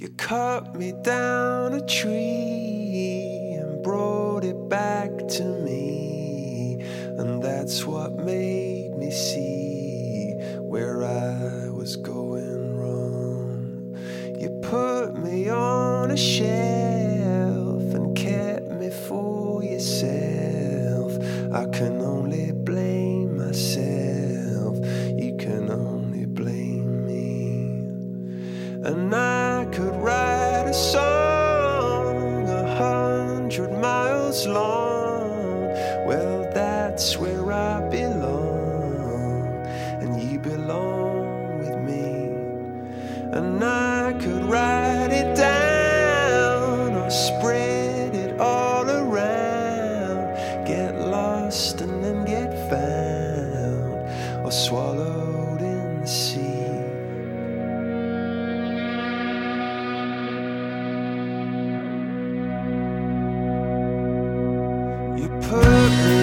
You cut me down a tree and brought it back to me, and that's what made me see where I was going wrong. You put me on a shelf and kept me for yourself. I can only blame myself, you can only blame me. And I long. Well, that's where I belong, and you belong with me. And I could write it down or spread it all around, get lost and then get found, or swallowed me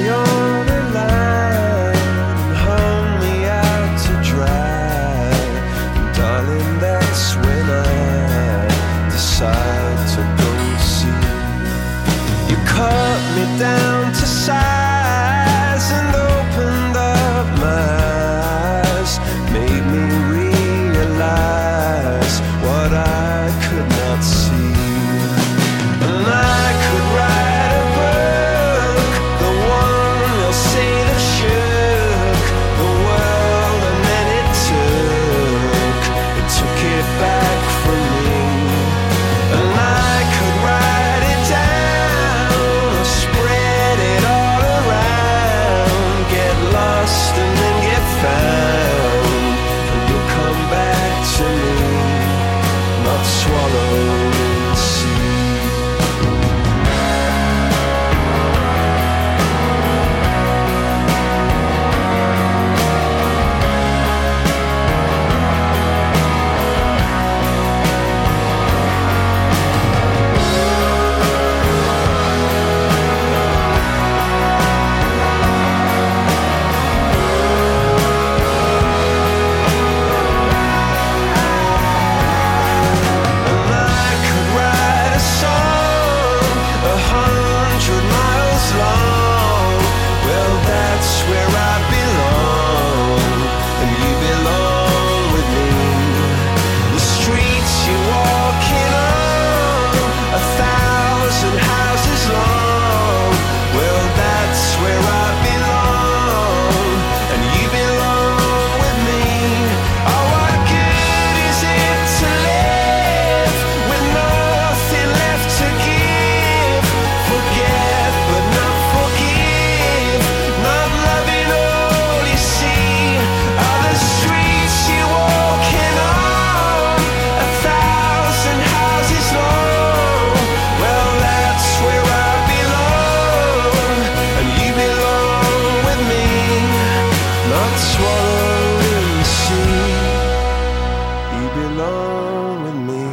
Belong with me,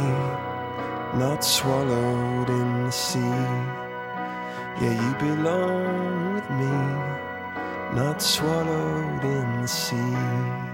not swallowed in the sea. Yeah, you belong with me, not swallowed in the sea.